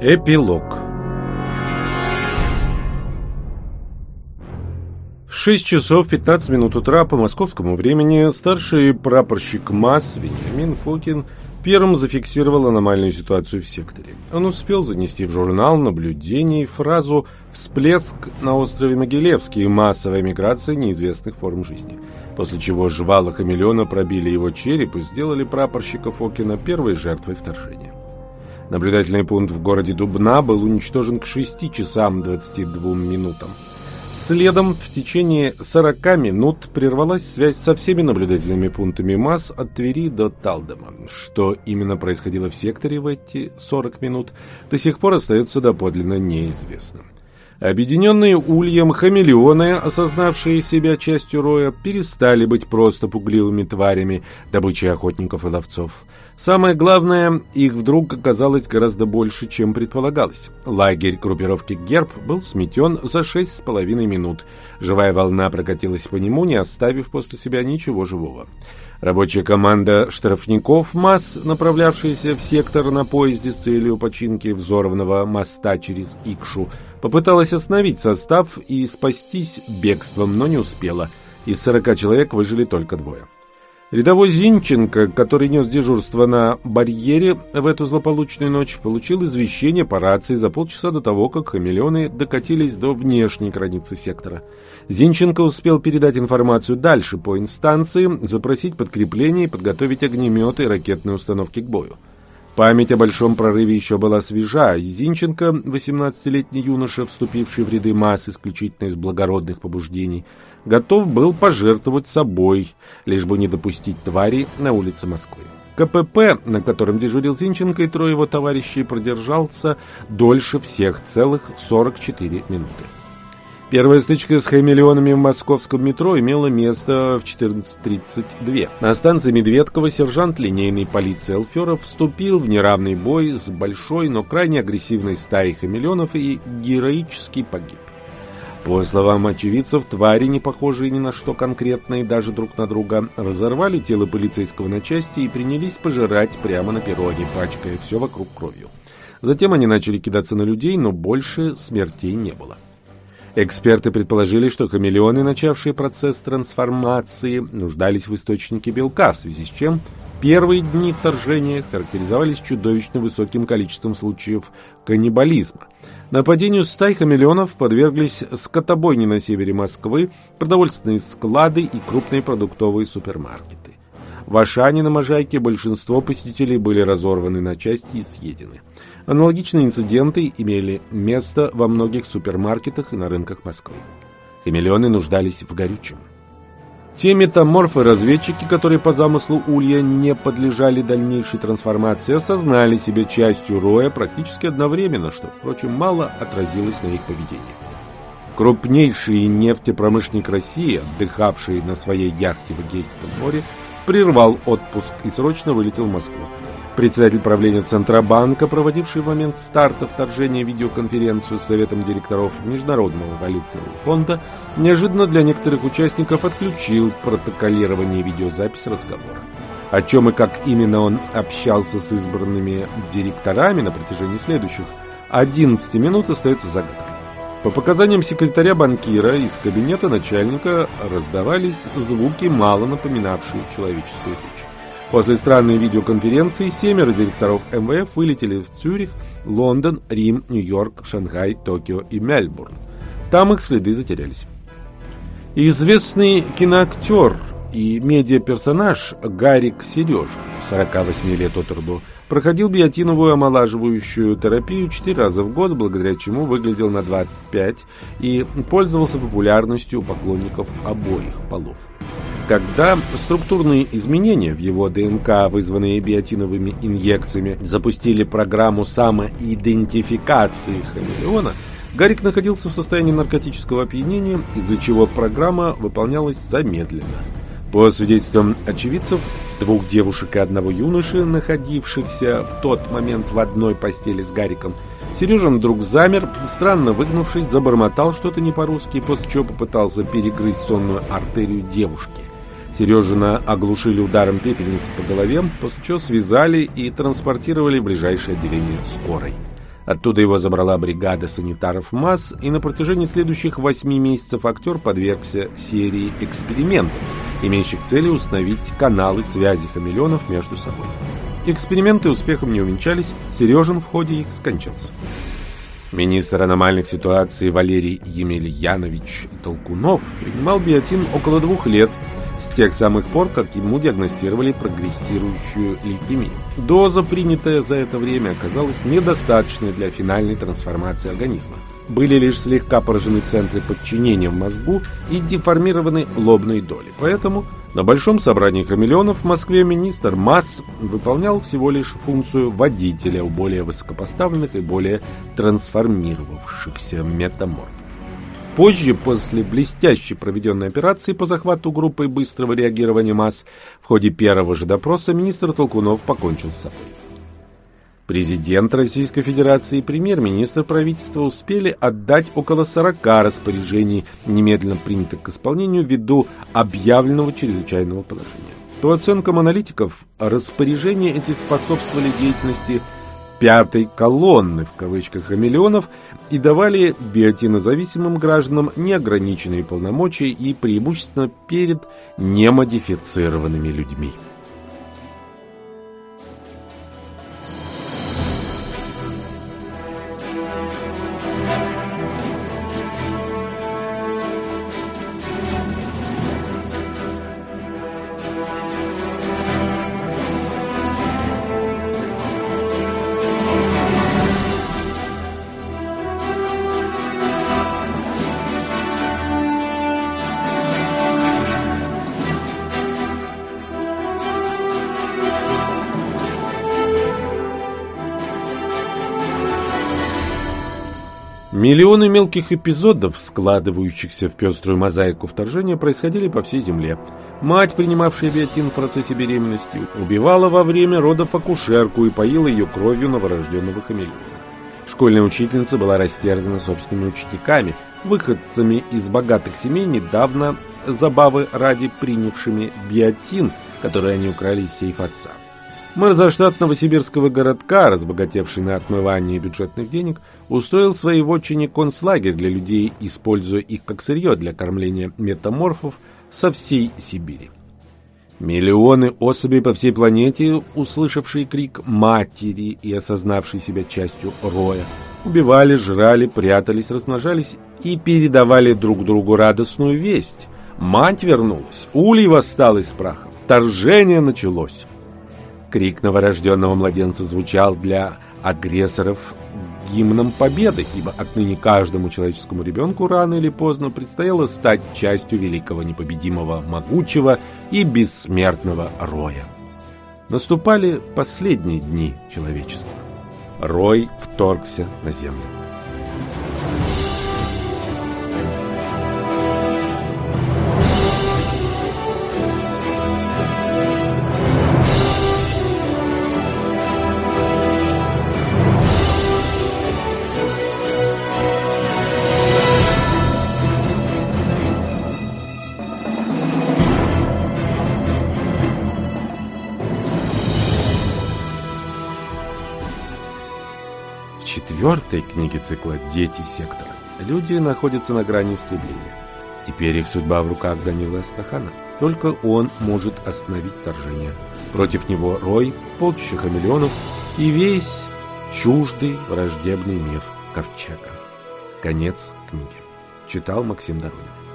Эпилог В 6 часов 15 минут утра по московскому времени старший прапорщик МАС Вениамин Фокин первым зафиксировал аномальную ситуацию в секторе. Он успел занести в журнал наблюдений фразу «Всплеск на острове Могилевский. Массовая миграция неизвестных форм жизни», после чего жвала хамелеона пробили его череп и сделали прапорщика Фокина первой жертвой вторжения. Наблюдательный пункт в городе Дубна был уничтожен к 6 часам 22 минутам. Следом в течение 40 минут прервалась связь со всеми наблюдательными пунктами МАС от Твери до Талдома. Что именно происходило в секторе в эти 40 минут, до сих пор остается доподлинно неизвестным. Объединенные ульем хамелеоны, осознавшие себя частью роя, перестали быть просто пугливыми тварями, добычей охотников и ловцов. Самое главное, их вдруг оказалось гораздо больше, чем предполагалось. Лагерь группировки «Герб» был сметен за шесть с половиной минут. Живая волна прокатилась по нему, не оставив после себя ничего живого. Рабочая команда штрафников МАС, направлявшаяся в сектор на поезде с целью починки взорванного моста через Икшу, попыталась остановить состав и спастись бегством, но не успела. Из сорока человек выжили только двое. Рядовой Зинченко, который нес дежурство на барьере в эту злополучную ночь, получил извещение по рации за полчаса до того, как хамелеоны докатились до внешней границы сектора. Зинченко успел передать информацию дальше по инстанции, запросить подкрепление и подготовить огнеметы и ракетные установки к бою. Память о большом прорыве еще была свежа, и Зинченко, 18-летний юноша, вступивший в ряды масс исключительно из благородных побуждений, готов был пожертвовать собой, лишь бы не допустить твари на улице Москвы. КПП, на котором дежурил Зинченко и трое его товарищей, продержался дольше всех целых 44 минуты. Первая стычка с хамелеонами в московском метро имела место в 14.32. На станции Медведково сержант линейной полиции Алферов вступил в неравный бой с большой, но крайне агрессивной стаей хамелеонов и героически погиб. По словам очевидцев, твари, не похожие ни на что конкретное даже друг на друга, разорвали тело полицейского на части и принялись пожирать прямо на перроне, пачкая все вокруг кровью. Затем они начали кидаться на людей, но больше смертей не было. Эксперты предположили, что хамелеоны, начавшие процесс трансформации, нуждались в источнике белка, в связи с чем первые дни вторжения характеризовались чудовищно высоким количеством случаев каннибализма – Нападению стай хамелеонов подверглись скотобойни на севере Москвы, продовольственные склады и крупные продуктовые супермаркеты. В Ашане на Можайке большинство посетителей были разорваны на части и съедены. Аналогичные инциденты имели место во многих супермаркетах и на рынках Москвы. Хамелеоны нуждались в горючем. Те метаморфы-разведчики, которые по замыслу Улья не подлежали дальнейшей трансформации, осознали себя частью Роя практически одновременно, что, впрочем, мало отразилось на их поведении. Крупнейший нефтепромышленник России, отдыхавший на своей яхте в Эгейском море, прервал отпуск и срочно вылетел в Москву. Председатель правления Центробанка, проводивший в момент старта вторжения видеоконференцию с Советом директоров Международного валютного фонда, неожиданно для некоторых участников отключил протоколирование видеозапись разговора. О чем и как именно он общался с избранными директорами на протяжении следующих 11 минут остается загадкой. По показаниям секретаря банкира из кабинета начальника раздавались звуки, мало напоминавшие человеческую речь. После странной видеоконференции семеро директоров МВФ вылетели в Цюрих, Лондон, Рим, Нью-Йорк, Шанхай, Токио и Мельбурн. Там их следы затерялись. Известный киноактер и медиаперсонаж Гарик Сережа, 48 лет от роду, проходил биотиновую омолаживающую терапию 4 раза в год, благодаря чему выглядел на 25 и пользовался популярностью у поклонников обоих полов. Когда структурные изменения в его ДНК, вызванные биотиновыми инъекциями, запустили программу самоидентификации хамелеона, Гарик находился в состоянии наркотического опьянения, из-за чего программа выполнялась замедленно. По свидетельствам очевидцев, двух девушек и одного юноши, находившихся в тот момент в одной постели с Гариком, Сережа вдруг замер, странно выгнувшись, забормотал что-то не по-русски, после чего попытался перегрызть сонную артерию девушки. Сережина оглушили ударом пепельницы по голове, после чего связали и транспортировали в ближайшее отделение скорой. Оттуда его забрала бригада санитаров МАЗ, и на протяжении следующих восьми месяцев актер подвергся серии экспериментов, имеющих целью установить каналы связи хамелеонов между собой. Эксперименты успехом не увенчались, Сережин в ходе их скончался. Министр аномальных ситуаций Валерий Емельянович Толкунов принимал биотин около двух лет – тех самых пор, как ему диагностировали прогрессирующую лейкемию. Доза, принятая за это время, оказалась недостаточной для финальной трансформации организма. Были лишь слегка поражены центры подчинения в мозгу и деформированы лобные доли. Поэтому на большом собрании хамелеонов в Москве министр МАС выполнял всего лишь функцию водителя у более высокопоставленных и более трансформировавшихся метаморфов. Позже, после блестяще проведенной операции по захвату группой быстрого реагирования масс, в ходе первого же допроса министр Толкунов покончил с собой. Президент Российской Федерации и премьер-министр правительства успели отдать около 40 распоряжений, немедленно принятых к исполнению ввиду объявленного чрезвычайного положения. По оценкам аналитиков, распоряжения эти способствовали деятельности пятой колонны, в кавычках, хамелеонов, и давали биотинозависимым гражданам неограниченные полномочия и преимущественно перед немодифицированными людьми. Миллионы мелких эпизодов, складывающихся в пеструю мозаику вторжения, происходили по всей земле. Мать, принимавшая биотин в процессе беременности, убивала во время родов акушерку и поила ее кровью новорожденного хамелеона. Школьная учительница была растерзана собственными учениками, выходцами из богатых семей, недавно забавы ради принявшими биотин, который они украли из сейфа отца. Мэр заштат новосибирского городка, разбогатевший на отмывании бюджетных денег, устроил в своей вотчине концлагерь для людей, используя их как сырье для кормления метаморфов со всей Сибири. Миллионы особей по всей планете, услышавшие крик матери и осознавшие себя частью роя, убивали, жрали, прятались, размножались и передавали друг другу радостную весть. Мать вернулась, улей восстал из праха, торжение началось. Крик новорожденного младенца звучал для агрессоров гимном победы, ибо отныне каждому человеческому ребенку рано или поздно предстояло стать частью великого непобедимого, могучего и бессмертного роя. Наступали последние дни человечества. Рой вторгся на землю. Четвертой книге цикла «Дети сектора» люди находятся на грани истребления. Теперь их судьба в руках Данила Астрахана. Только он может остановить вторжение. Против него Рой, полчища хамелеонов и весь чуждый враждебный мир Ковчега. Конец книги. Читал Максим Дорогин.